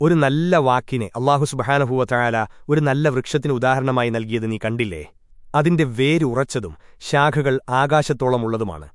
ഒരു നല്ല വാക്കിനെ അള്ളാഹു സുബഹാനഹൂവത്തായാല ഒരു നല്ല വൃക്ഷത്തിന് ഉദാഹരണമായി നൽകിയത് നീ കണ്ടില്ലേ? അതിന്റെ വേര് ഉറച്ചതും ശാഖകൾ ആകാശത്തോളമുള്ളതുമാണ്.